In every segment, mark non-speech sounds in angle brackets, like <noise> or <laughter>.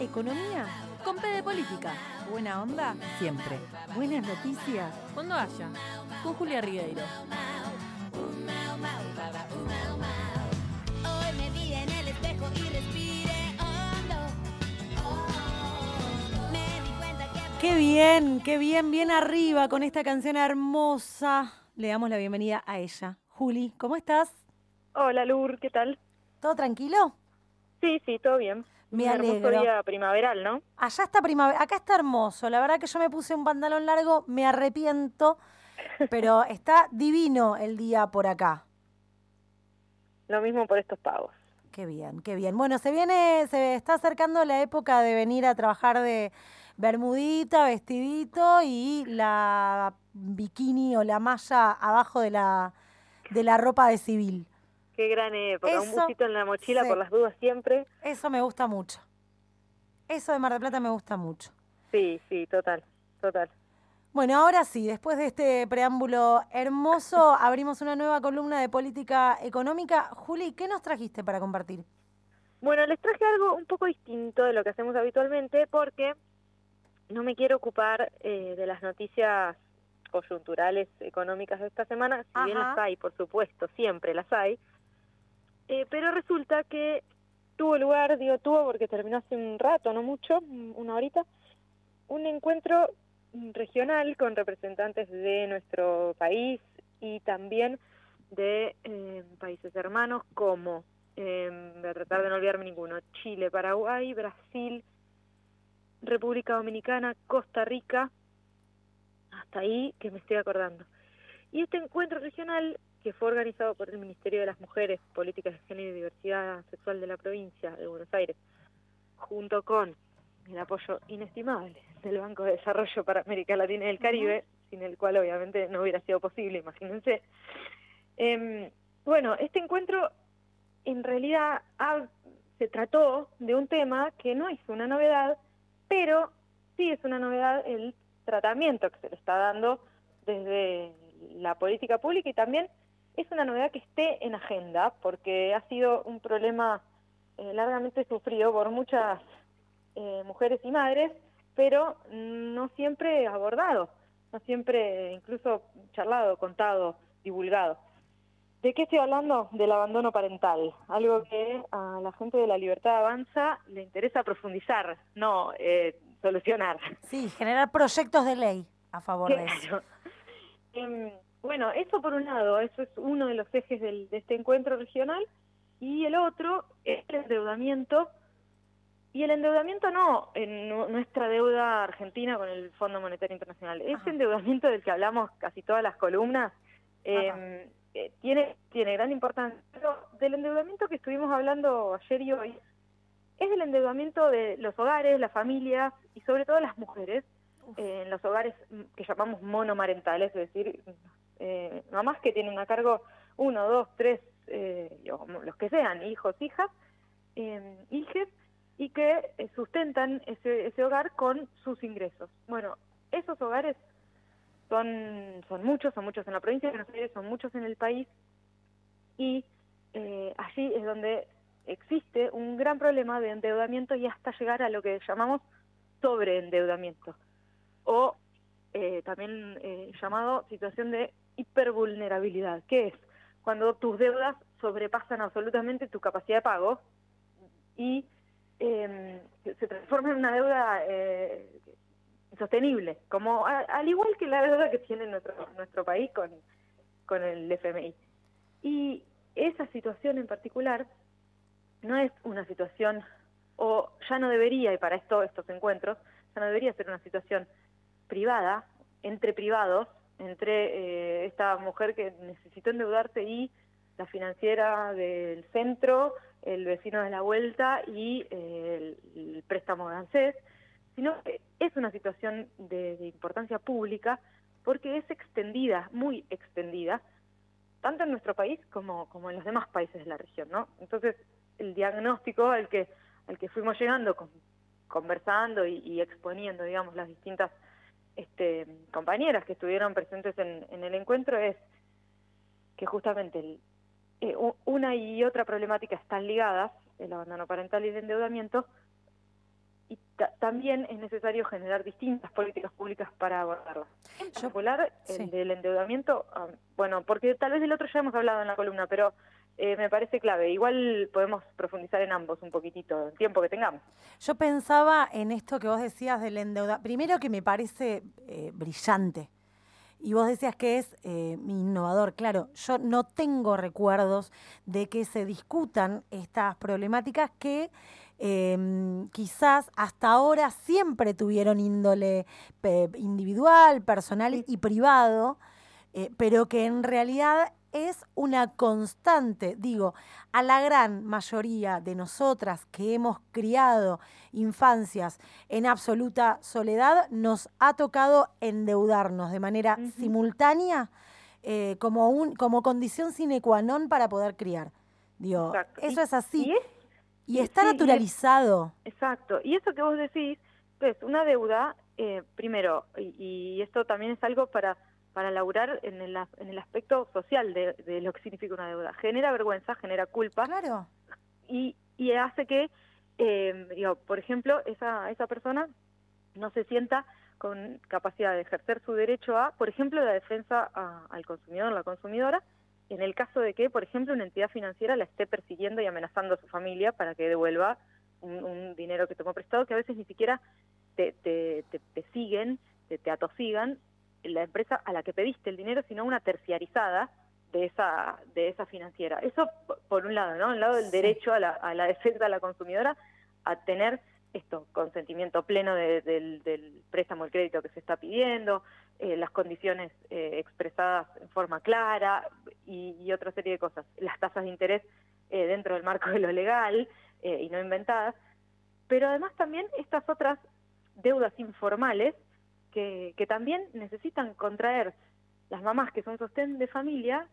Economía Con P de política. Buena onda siempre. Buenas noticias. Cuando haya. Con Julia Rigueiro. Hoy me vi en el espejo y respiré hondo. Me di cuenta que Qué bien, qué bien, bien arriba con esta canción hermosa. Le damos la bienvenida a ella. Juli, ¿cómo estás? Hola Lur, ¿qué tal? ¿Todo tranquilo? Sí, sí, todo bien. Me Un hermoso alegro. día primaveral, ¿no? Allá está primavera, acá está hermoso. La verdad que yo me puse un pantalón largo, me arrepiento, <laughs> pero está divino el día por acá. Lo mismo por estos pagos. Qué bien, qué bien. Bueno, se viene, se está acercando la época de venir a trabajar de bermudita, vestidito y la bikini o la malla abajo de la, de la ropa de civil. Qué gran época. Un busito en la mochila sí. por las dudas siempre. Eso me gusta mucho. Eso de Mar del Plata me gusta mucho. Sí, sí, total, total. Bueno, ahora sí, después de este preámbulo hermoso, <laughs> abrimos una nueva columna de política económica. Juli, ¿qué nos trajiste para compartir? Bueno, les traje algo un poco distinto de lo que hacemos habitualmente porque no me quiero ocupar eh, de las noticias coyunturales económicas de esta semana, si bien las hay, por supuesto, siempre las hay, eh, pero resulta que tuvo lugar, digo tuvo porque terminó hace un rato, no mucho, un- una horita, un encuentro regional con representantes de nuestro país y también de eh, países hermanos como, eh, voy a tratar de no olvidarme ninguno, Chile, Paraguay, Brasil, República Dominicana, Costa Rica, hasta ahí que me estoy acordando. Y este encuentro regional, que fue organizado por el Ministerio de las Mujeres, Políticas de Género y Diversidad Sexual de la provincia de Buenos Aires, junto con el apoyo inestimable del Banco de Desarrollo para América Latina y el Caribe, sin el cual obviamente no hubiera sido posible, imagínense. Em, bueno, este encuentro en realidad se trató de un tema que no es una novedad, pero sí es una novedad el tratamiento que se le está dando desde la política pública y también es una novedad que esté en agenda porque ha sido un problema eh, largamente sufrido por muchas eh, mujeres y madres, pero no siempre abordado, no siempre incluso charlado, contado, divulgado. ¿De qué estoy hablando? Del abandono parental, algo que a la gente de la libertad avanza le interesa profundizar, no eh, solucionar. Sí, generar proyectos de ley a favor de eso. <laughs> Bueno, eso por un lado, eso es uno de los ejes del- de este encuentro regional, y el otro es el endeudamiento, y el endeudamiento no en nu- nuestra deuda argentina con el Fondo Monetario Internacional, ese endeudamiento del que hablamos casi todas las columnas, em, eh, tiene, tiene gran importancia, pero del endeudamiento que estuvimos hablando ayer y hoy, es el endeudamiento de los hogares, las familias y sobre todo las mujeres, eh, en los hogares mm, que llamamos monomarentales, es decir, eh, mamás que tienen a cargo uno, dos, tres, eh, los que sean, hijos, hijas, eh, hijes, y que eh, sustentan ese, ese hogar con sus ingresos. Bueno, esos hogares son, son muchos, son muchos en la provincia de Buenos Aires, son muchos en el país, y eh, allí es donde existe un gran problema de endeudamiento y hasta llegar a lo que llamamos sobreendeudamiento o eh, también eh, llamado situación de hipervulnerabilidad, que es cuando tus deudas sobrepasan absolutamente tu capacidad de pago y eh, se transforma en una deuda eh, insostenible, como a- al igual que la deuda que tiene nuestro nuestro país con, con el FMI. Y esa situación en particular no es una situación, o ya no debería, y para esto estos encuentros, ya no debería ser una situación privada, entre privados, entre eh, esta mujer que necesitó endeudarse y la financiera del centro, el vecino de la vuelta y eh, el, préstamo de sino que es una situación de, de importancia pública porque es extendida, muy extendida, tanto en nuestro país como, como en los demás países de la región, ¿no? Entonces, el diagnóstico al que, al que fuimos llegando, con- conversando y, y exponiendo, digamos, las distintas este, compañeras que estuvieron presentes en, en el encuentro es que justamente el, eh, una y otra problemática están ligadas, el abandono parental y el endeudamiento, y también es necesario generar distintas políticas públicas para abordarlas. En particular, sí. el del endeudamiento, ah, bueno, porque tal vez del otro ya hemos hablado en la columna, pero eh, me parece clave. Igual podemos profundizar en ambos un poquitito, el tiempo que tengamos. Yo pensaba en esto que vos decías del endeudamiento. Primero que me parece eh, brillante. Y vos decías que es eh, innovador. Claro, yo no tengo recuerdos de que se discutan estas problemáticas que eh, quizás hasta ahora siempre tuvieron índole individual, personal y privado, eh, pero que en realidad es una constante, digo, a la gran mayoría de nosotras que hemos criado infancias en absoluta soledad, nos ha tocado endeudarnos de manera simultánea eh, como, un, como condición sine qua non para poder criar. Digo, Exacto. eso Y- es así. Y es Y está sí, y es- naturalizado. Exacto. Y eso que vos decís es una deuda, eh, primero, y, y esto también es algo para, para laburar en el, en el aspecto social de, de lo que significa una deuda. Genera vergüenza, genera culpa Claro. y, y hace que, eh, digo, por ejemplo, esa, esa persona no se sienta con capacidad de ejercer su derecho a, por ejemplo, la defensa a- al consumidor, la consumidora, en el caso de que, por ejemplo, una entidad financiera la esté persiguiendo y amenazando a su familia para que devuelva un, un dinero que tomó prestado, que a veces ni siquiera te, te, te, te siguen, te, te atosigan la empresa a la que pediste el dinero, sino una terciarizada de esa de esa financiera. Eso por un lado, ¿no? El lado del Sí. derecho a la, a la defensa de la consumidora a tener esto, consentimiento pleno de- del, del préstamo, el crédito que se está pidiendo, eh, las condiciones eh, expresadas en forma clara y, y otra serie de cosas. Las tasas de interés eh, dentro del marco de lo legal eh, y no inventadas. Pero además también estas otras deudas informales que, que también necesitan contraer las mamás que son sostén de familia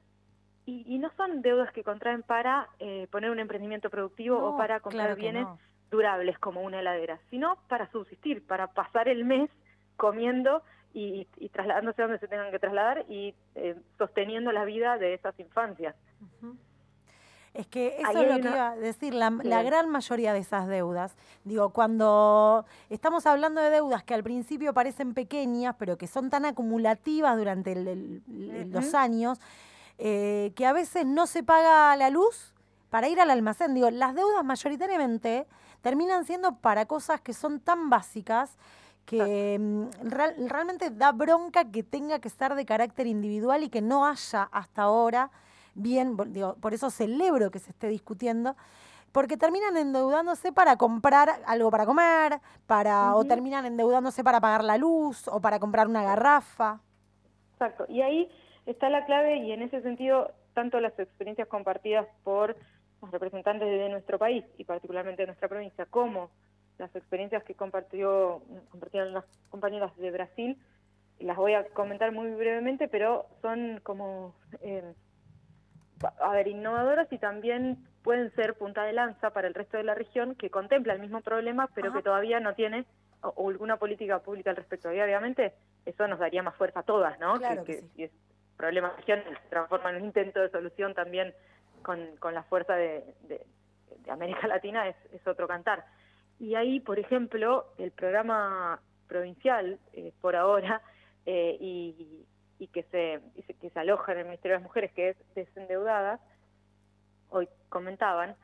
y, y no son deudas que contraen para eh, poner un emprendimiento productivo o para comprar claro bienes no. durables como una heladera, sino para subsistir, para pasar el mes comiendo y, y trasladándose a donde se tengan que trasladar y eh, sosteniendo la vida de esas infancias. Es que eso es lo que una- iba a decir, la, Sí. la gran mayoría de esas deudas, digo, cuando estamos hablando de deudas que al principio parecen pequeñas, pero que son tan acumulativas durante el- el- el- los años, eh, que a veces no se paga la luz para ir al almacén. Digo, las deudas mayoritariamente terminan siendo para cosas que son tan básicas que mm, real- realmente da bronca que tenga que ser de carácter individual y que no haya hasta ahora bien, digo, por eso celebro que se esté discutiendo, porque terminan endeudándose para comprar algo para comer, para o terminan endeudándose para pagar la luz o para comprar una garrafa. Exacto. Y ahí está la clave y en ese sentido, tanto las experiencias compartidas por los representantes de nuestro país y particularmente de nuestra provincia, como las experiencias que compartió, compartieron las compañeras de Brasil, las voy a comentar muy brevemente, pero son como, eh, a ver, innovadoras y también pueden ser punta de lanza para el resto de la región que contempla el mismo problema, pero Ajá. que todavía no tiene o, alguna política pública al respecto. Y obviamente eso nos daría más fuerza a todas, ¿no? Claro que sí. si es problema regional se transforma en un intento de solución también con, con la fuerza de, de- de América Latina es, es otro cantar. Y ahí, por ejemplo, el programa provincial, eh, por ahora, eh, y, y que se que se aloja en el Ministerio de las Mujeres, que es Desendeudadas, hoy comentaban,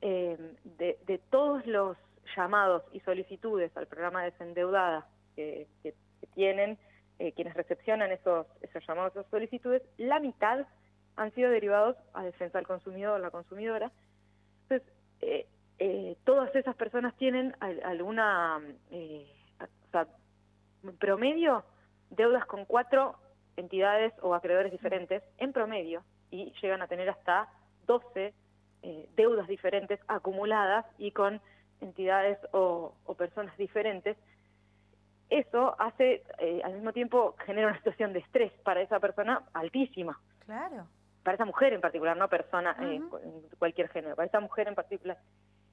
eh, de, de todos los llamados y solicitudes al programa Desendeudadas que, que- tienen eh, quienes recepcionan esos, esos llamados o solicitudes, la mitad han sido derivados a defensa del consumidor, la consumidora. Entonces, eh, todas esas personas tienen al- alguna, o sea, promedio, deudas con cuatro entidades o acreedores diferentes, en promedio, y llegan a tener hasta 12 eh, deudas diferentes acumuladas y con entidades o, o personas diferentes. Eso hace, eh, al mismo tiempo, genera una situación de estrés para esa persona altísima Claro. para esa mujer en particular, no persona en cualquier género, para esa mujer en particular.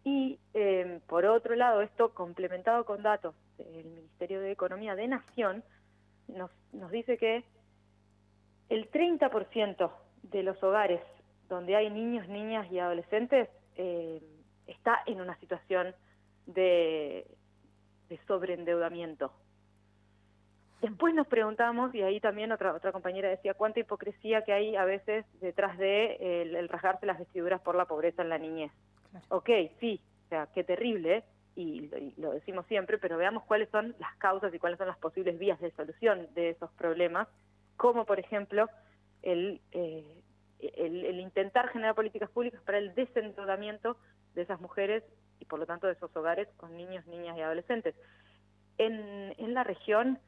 Y eh, por otro lado, esto complementado con datos del Ministerio de Economía de Nación, nos, nos dice que el 30% de los hogares donde hay niños, niñas y adolescentes eh, está en una situación de, de sobreendeudamiento. Después nos preguntamos, y ahí también otra, otra compañera decía, cuánta hipocresía que hay a veces detrás de el, el rasgarse las vestiduras por la pobreza en la niñez. Claro. Ok, sí, o sea, qué terrible, y, lo- y lo decimos siempre, pero veamos cuáles son las causas y cuáles son las posibles vías de solución de esos problemas, como por ejemplo el, eh, el, el intentar generar políticas públicas para el desendeudamiento de esas mujeres y por lo tanto de esos hogares con niños, niñas y adolescentes. En, en la región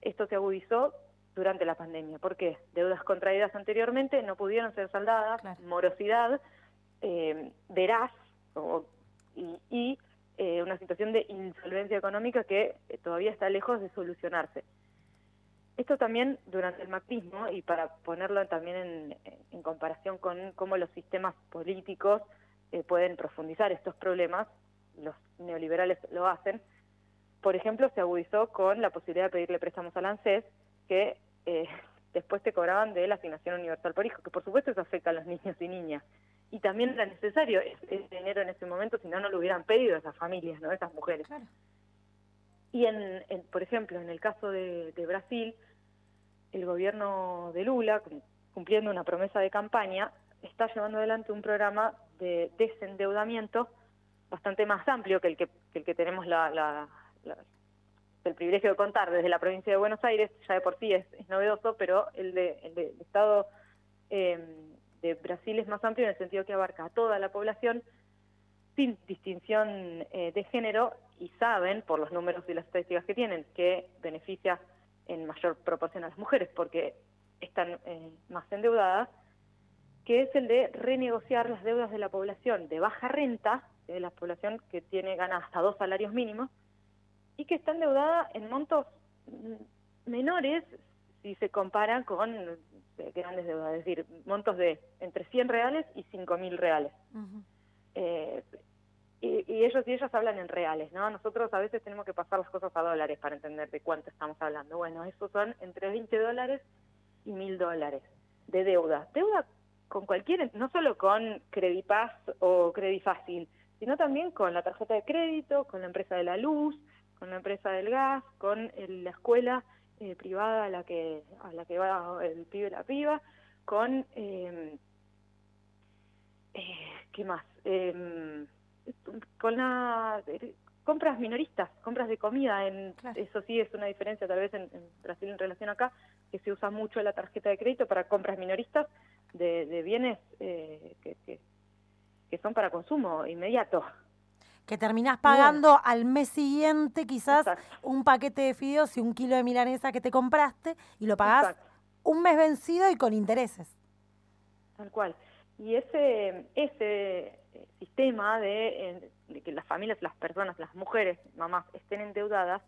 esto se agudizó durante la pandemia. ¿Por qué? Deudas contraídas anteriormente no pudieron ser saldadas, Claro. morosidad eh, veraz o- y, y, eh, una situación de insolvencia económica que todavía está lejos de solucionarse. Esto también durante el macrismo, y para ponerlo también en, comparación con cómo los sistemas políticos eh, pueden profundizar estos problemas, los neoliberales lo hacen, por ejemplo, se agudizó con la posibilidad de pedirle préstamos al ANSES, que eh, <laughs> después te cobraban de la asignación universal por hijo, que por supuesto eso afecta a los niños y niñas. Y también era necesario ese ese dinero en ese momento, si no, no lo hubieran pedido esas familias, ¿no? esas mujeres. Claro. Y, en, en- por ejemplo, en el caso de, Brasil, el gobierno de Lula, cum- cumpliendo una promesa de campaña, está llevando adelante un programa de desendeudamiento bastante más amplio que el que, el que tenemos la, la- el privilegio de contar desde la provincia de Buenos Aires, ya de por sí es, novedoso, pero el de, el de- Estado eh, de Brasil es más amplio en el sentido que abarca a toda la población sin distinción eh, de género y saben, por los números y las estadísticas que tienen, que beneficia en mayor proporción a las mujeres porque están eh, más endeudadas, que es el de renegociar las deudas de la población de baja renta, de la población que tiene gana hasta dos salarios mínimos, y que está endeudada en montos menores si se comparan con eh, grandes deudas, es decir, montos de entre 100 reales y 5 mil reales. Ujú. Eh, y, y ellos y ellas hablan en reales, ¿no? Nosotros a veces tenemos que pasar las cosas a dólares para entender de cuánto estamos hablando. Bueno, esos son entre 20 dólares y 1000 dólares de deuda. Deuda con cualquier, no solo con Credipaz o Credifácil, sino también con la tarjeta de crédito, con la empresa de la luz, con la empresa del gas, con el- la escuela eh, privada a la que a la que va el pibe la piba, con eh, eh, ¿qué más? Eh, con la eh, compras minoristas, compras de comida, en Claro. eso sí es una diferencia tal vez en, en Brasil en relación acá, que se usa mucho la tarjeta de crédito para compras minoristas de, de bienes eh, que, que, que son para consumo inmediato. Que terminás pagando al mes siguiente quizás Exacto. un paquete de fideos y un kilo de milanesa que te compraste y lo pagás Exacto. un mes vencido y con intereses. Tal cual. Y ese, ese eh, sistema de, de que las familias, las personas, las mujeres, mamás, estén endeudadas,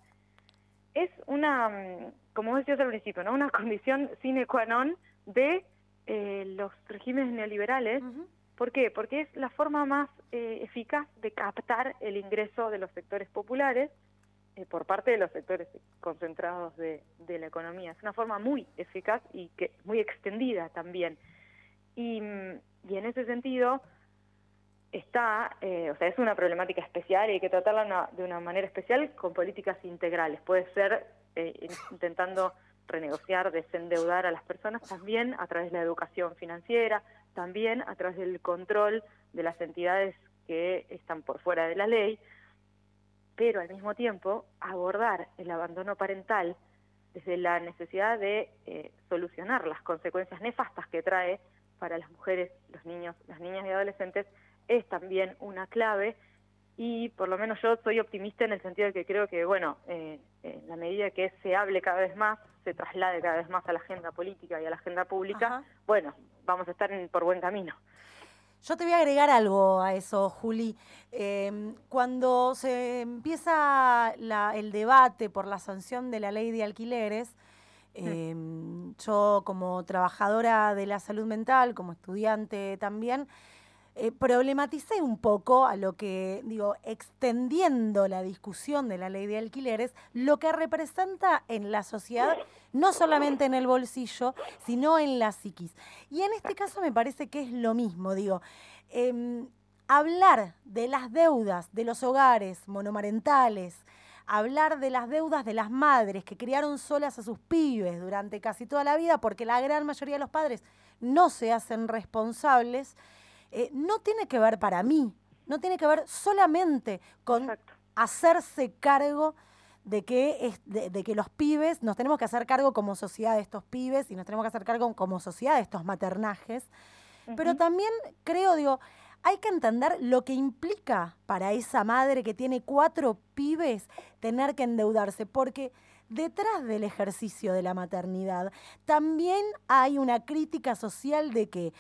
es una, mm, como decías al principio, ¿no? una <laughs> condición sine qua non de eh, los regímenes neoliberales. Ujú. ¿Por qué? Porque es la forma más eh, eficaz de captar el ingreso de los sectores populares eh, por parte de los sectores concentrados de, de la economía. Es una forma muy eficaz y que muy extendida también. Y, mm, y en ese sentido está, eh, o sea, es una problemática especial y hay que tratarla una- de una manera especial con políticas integrales. Puede ser eh, in- <laughs> intentando renegociar, desendeudar a las personas también a través de la educación financiera, también a través del control de las entidades que están por fuera de la ley, pero al mismo tiempo abordar el abandono parental desde la necesidad de eh, solucionar las consecuencias nefastas que trae para las mujeres, los niños, las niñas y adolescentes es también una clave y por lo menos yo soy optimista en el sentido de que creo que, bueno, eh, en la medida que se hable cada vez más, se traslade cada vez más a la agenda política y a la agenda pública, Ajá. bueno, vamos a estar en- por buen camino. Yo te voy a agregar algo a eso, Juli. Eh, cuando se empieza la- el debate por la sanción de la ley de alquileres, eh, yo como trabajadora de la salud mental, como estudiante también, eh, problematicé un poco a lo que, digo, extendiendo la discusión de la ley de alquileres, lo que representa en la sociedad, no solamente en el bolsillo, sino en la psiquis. Y en este caso me parece que es lo mismo, digo, em, hablar de las deudas de los hogares monomarentales, hablar de las deudas de las madres que criaron solas a sus pibes durante casi toda la vida, porque la gran mayoría de los padres no se hacen responsables, eh, no tiene que ver para mí, no tiene que ver solamente con Exacto. hacerse cargo de que, es, de, de que los pibes, nos tenemos que hacer cargo como sociedad de estos pibes y nos tenemos que hacer cargo como sociedad de estos maternajes, pero también creo, digo, hay que entender lo que implica para esa madre que tiene cuatro pibes tener que endeudarse, porque detrás del ejercicio de la maternidad también hay una crítica social de que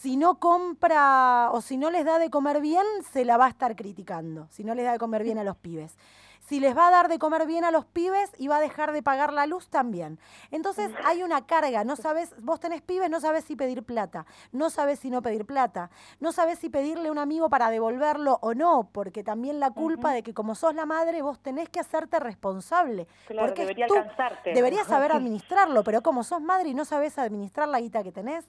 si no compra o si no les da de comer bien, se la va a estar criticando, si no les da de comer bien a los pibes. Si les va a dar de comer bien a los pibes y va a dejar de pagar la luz también. Entonces hay una carga, no sabes, vos tenés pibes, no sabes si pedir plata, no sabes si no pedir plata, no sabes si pedirle a un amigo para devolverlo o no, porque también la culpa de que como sos la madre, vos tenés que hacerte responsable. Claro, porque debería tu- alcanzarte. Deberías saber <laughs> administrarlo, pero como sos madre y no sabes administrar la guita que tenés,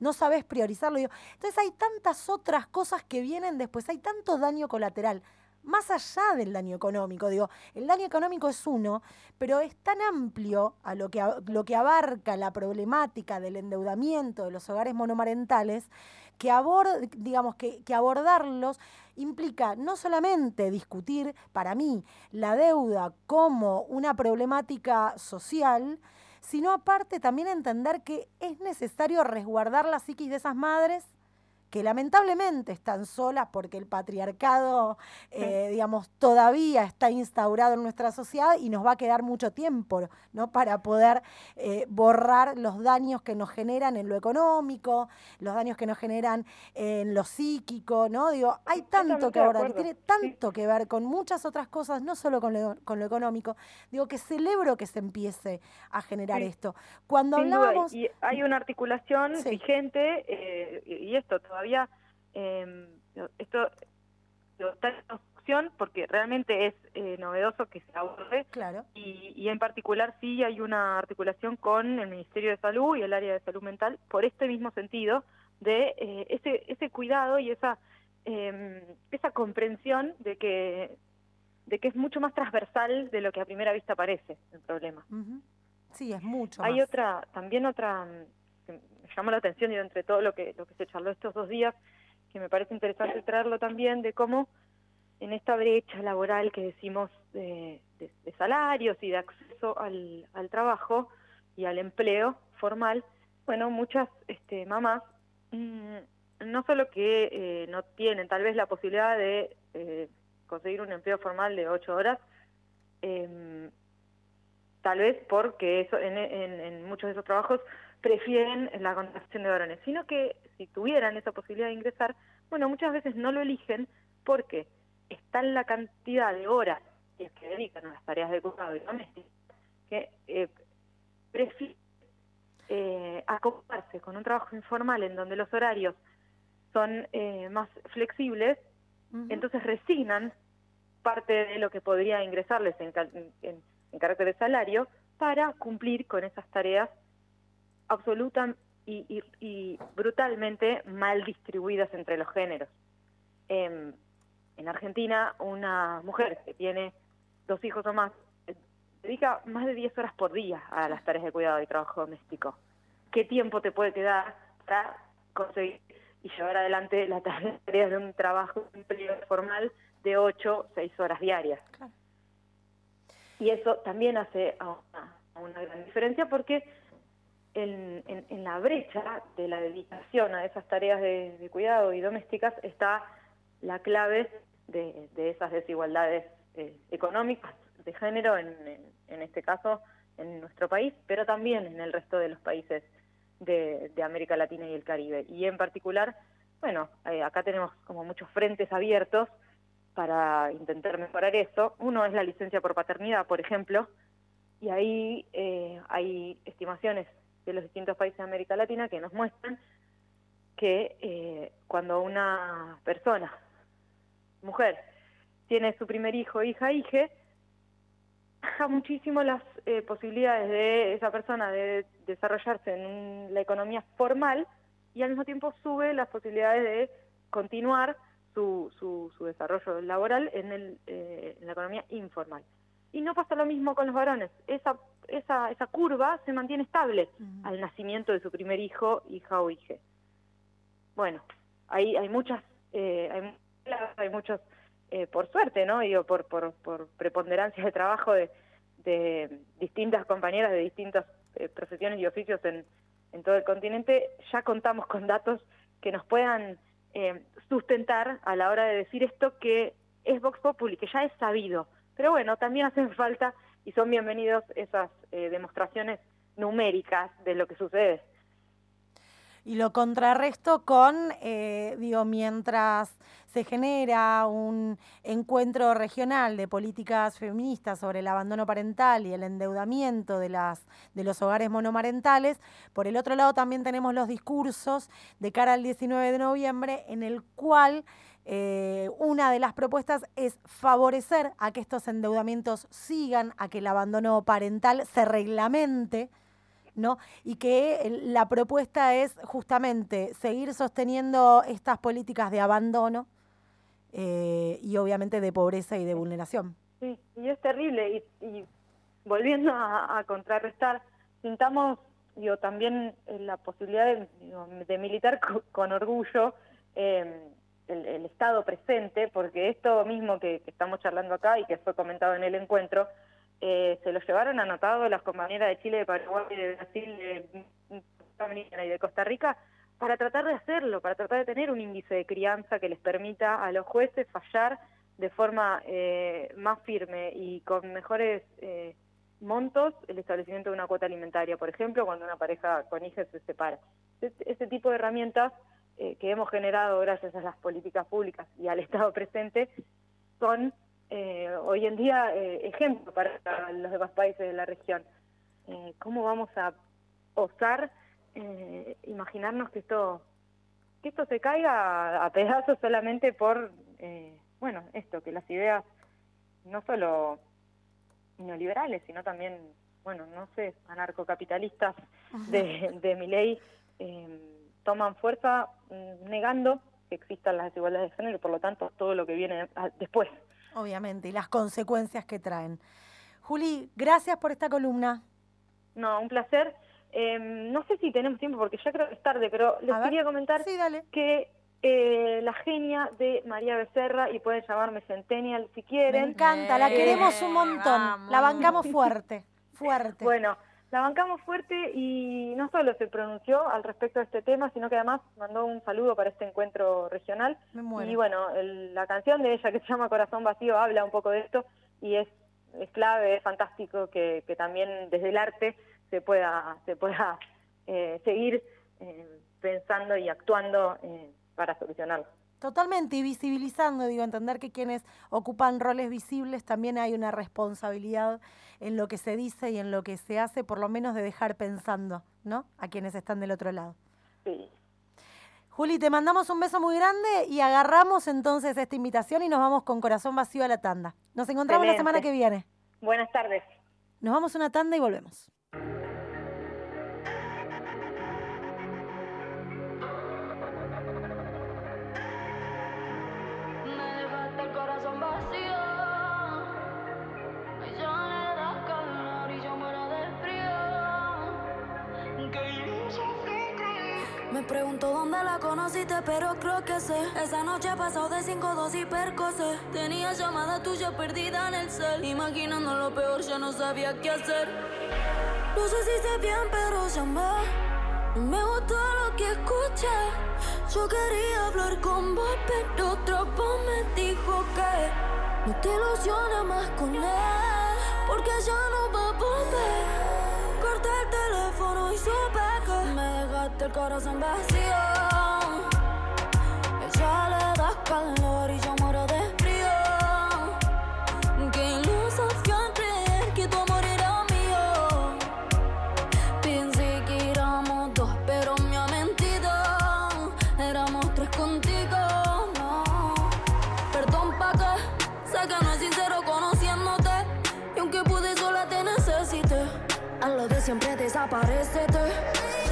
no sabes priorizarlo. Entonces hay tantas otras cosas que vienen después, hay tanto daño colateral. Más allá del daño económico, digo, el daño económico es uno, pero es tan amplio a lo que, lo que abarca la problemática del endeudamiento de los hogares monomarentales, que, abord, digamos, que, que abordarlos implica no solamente discutir, para mí, la deuda como una problemática social, sino aparte también entender que es necesario resguardar la psiquis de esas madres que lamentablemente están solas porque el patriarcado, eh, digamos, todavía está instaurado en nuestra sociedad y nos va a quedar mucho tiempo, ¿no? Para poder eh, borrar los daños que nos generan en lo económico, los daños que nos generan en lo psíquico, ¿no? Digo, hay tanto que abordar, tiene tanto que ver con muchas otras cosas, no solo con lo, con lo económico. Digo, que celebro que se empiece a generar Sí. esto. Cuando Sin duda, hablábamos... y hay una articulación vigente eh, y y esto todavía eh, esto está en construcción porque realmente es eh, novedoso que se aborde Claro. y, y en particular sí hay una articulación con el Ministerio de Salud y el área de salud mental por este mismo sentido de eh, ese ese cuidado y esa eh, esa comprensión de que de que es mucho más transversal de lo que a primera vista parece el problema. Sí, es mucho Hay más. otra, también otra, que me llamó la atención y entre todo lo que, lo que se charló estos dos días, que me parece interesante traerlo también, de cómo en esta brecha laboral que decimos de, de- de salarios y de acceso al, al trabajo y al empleo formal, bueno, muchas este, mamás mm, no solo que eh, no tienen tal vez la posibilidad de eh, conseguir un empleo formal de ocho horas, em, tal vez porque eso, en, en- en muchos de esos trabajos prefieren la contratación de varones, sino que si tuvieran esa posibilidad de ingresar, bueno, muchas veces no lo eligen porque está en la cantidad de horas que dedican a las tareas de cuidado y doméstico que eh, prefieren eh, acoplarse con un trabajo informal en donde los horarios son eh, más flexibles entonces resignan parte de lo que podría ingresarles en, en- en carácter de salario para cumplir con esas tareas absoluta y, y- y brutalmente mal distribuidas entre los géneros. Em, en Argentina, una mujer que tiene dos hijos o más eh, dedica más de 10 horas por día a las tareas de cuidado y trabajo doméstico. ¿Qué tiempo te puede quedar para conseguir y llevar adelante las tareas de un trabajo, un empleo formal de 8, 6 horas diarias? Claro. Y eso también hace a una, a una gran diferencia porque en, la brecha de la dedicación a esas tareas de, cuidado y domésticas está la clave de, de esas desigualdades eh, económicas de género, en, en- en este caso en nuestro país, pero también en el resto de los países de, de América Latina y el Caribe. Y en particular, bueno, eh, acá tenemos como muchos frentes abiertos para intentar mejorar eso. Uno es la licencia por paternidad, por ejemplo, y ahí eh, hay estimaciones de los distintos países de América Latina que nos muestran que eh, cuando una persona, mujer, tiene su primer hijo, hija, hije, <laughs> baja muchísimo las eh, posibilidades de esa persona de desarrollarse en un- la economía formal y al mismo tiempo sube las posibilidades de continuar su, su, su desarrollo laboral en, el, eh, en la economía informal. Y no pasa lo mismo con los varones. Esa, esa, esa curva se mantiene estable al nacimiento de su primer hijo, hija o hije. Bueno, hay, hay muchas, eh, hay, hay muchos, eh, por suerte, ¿no? Digo, por, por, por preponderancia de trabajo de, de distintas compañeras de distintas eh, profesiones y oficios en, en todo el continente, ya contamos con datos que nos puedan eh, sustentar a la hora de decir esto que es Vox Populi, que ya es sabido. Pero bueno, también hacen falta y son bienvenidos esas eh, demostraciones numéricas de lo que sucede. Y lo contrarresto con, eh, digo, mientras se genera un encuentro regional de políticas feministas sobre el abandono parental y el endeudamiento de, las, de los hogares monomarentales, por el otro lado también tenemos los discursos de cara al 19 de noviembre en el cual eh, una de las propuestas es favorecer a que estos endeudamientos sigan, a que el abandono parental se reglamente. ¿no? Y que el- la propuesta es justamente seguir sosteniendo estas políticas de abandono eh, y obviamente de pobreza y de vulneración. Sí, y es terrible. Y, y volviendo a, contrarrestar, sintamos digo, también eh, la posibilidad de, digo, de militar co- con, orgullo eh, el, el Estado presente, porque esto mismo que, que estamos charlando acá y que fue comentado en el encuentro, eh, se lo llevaron anotado las compañeras de Chile, de Paraguay, de Brasil, de Dominicana y de Costa Rica para tratar de hacerlo, para tratar de tener un índice de crianza que les permita a los jueces fallar de forma eh, más firme y con mejores eh, montos el establecimiento de una cuota alimentaria, por ejemplo, cuando una pareja con hijos se separa. Este, este tipo de herramientas eh, que hemos generado gracias a las políticas públicas y al Estado presente son eh, hoy en día eh, ejemplo para los demás países de la región. Eh, ¿Cómo vamos a osar eh, imaginarnos que esto que esto se caiga a, pedazos solamente por eh, bueno esto que las ideas no solo neoliberales sino también bueno no sé anarcocapitalistas de, de mi ley toman fuerza mm, negando que existan las desigualdades de género y por lo tanto todo lo que viene a- después Obviamente, y las consecuencias que traen. Juli, gracias por esta columna. No, un placer. Eh, no sé si tenemos tiempo porque ya creo que es tarde, pero les quería comentar Sí, dale. que eh, la genia de María Becerra, y pueden llamarme Centennial si Me quieren. encanta, la Eh, queremos un montón. vamos. La bancamos fuerte, fuerte. <laughs> Bueno, la bancamos fuerte y no solo se pronunció al respecto de este tema, sino que además mandó un saludo para este encuentro regional. Me muero. Y bueno, el- la canción de ella que se llama Corazón Vacío habla un poco de esto y es, es clave, es fantástico que, que también desde el arte se pueda, se pueda eh, seguir eh, pensando y actuando eh, para solucionarlo. Totalmente, y visibilizando, digo, entender que quienes ocupan roles visibles también hay una responsabilidad en lo que se dice y en lo que se hace, por lo menos de dejar pensando, ¿no? A quienes están del otro lado. Sí. Juli, te mandamos un beso muy grande y agarramos entonces esta invitación y nos vamos con corazón vacío a la tanda. Nos encontramos la semana que viene. Buenas tardes. Nos vamos a una tanda y volvemos. Me pregunto dónde la conociste, pero creo que sé. Esa noche pasó de 5 2 y percocé. Tenía llamada tuya perdida en el cel. Imaginando lo peor, ya no sabía qué hacer. No sé si sé bien, pero llamé. No me gustó lo que escuché. Yo quería hablar con vos, pero otra voz me dijo que no te ilusiones más con él. Porque ya no va a volver. Corté el teléfono y supe que me dejaste el corazón vacío. Ella le das calor y yo muero de frío. Fui a creer que tu amor era mío. Pensé que éramos dos, pero me ha mentido. Éramos tres contigo, no. Perdón pa' que sé que no es sincero conociéndote. Y aunque pude sola te necesité. A lo de siempre desaparecete.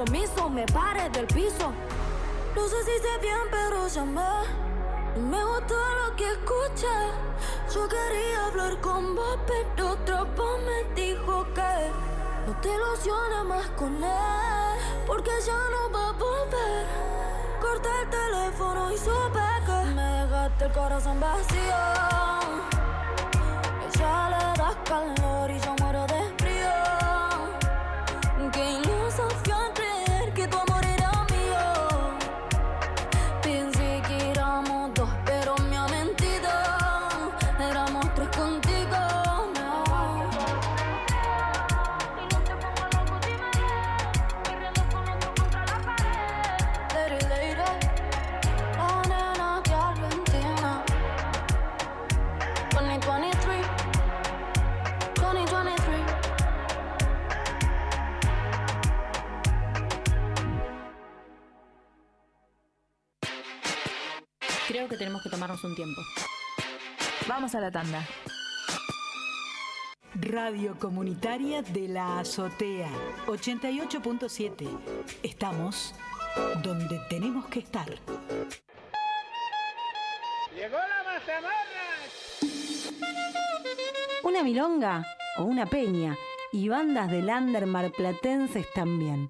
Compromiso, me pare del piso. No sé si sé bien, pero llamé. Y me gustó lo que escuché. Yo quería hablar con vos, pero otra voz me dijo que no te ilusiones más con él, porque ya no va a volver. Corté el teléfono y supe que me dejaste el corazón vacío. Ella le da calor Vamos a la tanda. Radio Comunitaria de la Azotea 88.7. Estamos donde tenemos que estar. Una milonga o una peña y bandas de lander marplatenses también.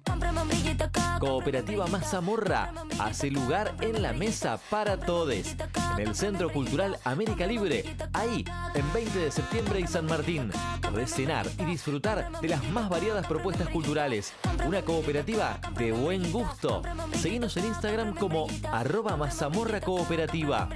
Cooperativa Mazamorra hace lugar en la mesa para todes. El Centro Cultural América Libre, ahí, en 20 de septiembre y San Martín. Recenar y disfrutar de las más variadas propuestas culturales. Una cooperativa de buen gusto. Seguinos en Instagram como arroba mazamorra cooperativa.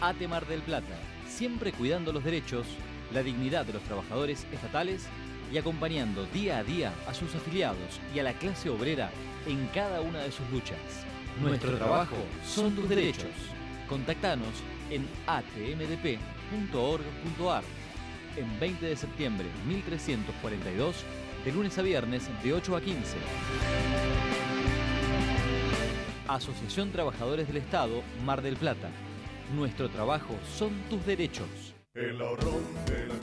ATE Mar del Plata, siempre cuidando los derechos, la dignidad de los trabajadores estatales y acompañando día a día a sus afiliados y a la clase obrera en cada una de sus luchas. Nuestro trabajo son tus derechos. Contactanos en atmdp.org.ar en 20 de septiembre 1342, de lunes a viernes de 8 a 15. Asociación Trabajadores del Estado, Mar del Plata. Nuestro trabajo son tus derechos. El ahorrón de la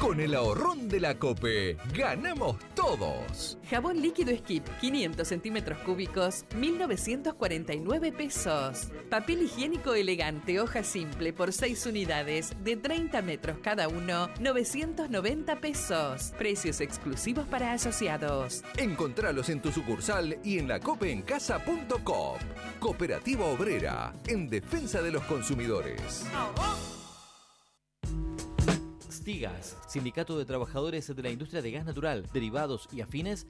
Con el ahorrón de la COPE, ganamos todos. Jabón líquido Skip, 500 centímetros cúbicos, 1.949 pesos. Papel higiénico elegante, hoja simple, por 6 unidades, de 30 metros cada uno, 990 pesos. Precios exclusivos para asociados. Encontralos en tu sucursal y en la copeencasa.com. Cooperativa Obrera, en defensa de los consumidores. Stigas, Sindicato de Trabajadores de la Industria de Gas Natural, Derivados y Afines,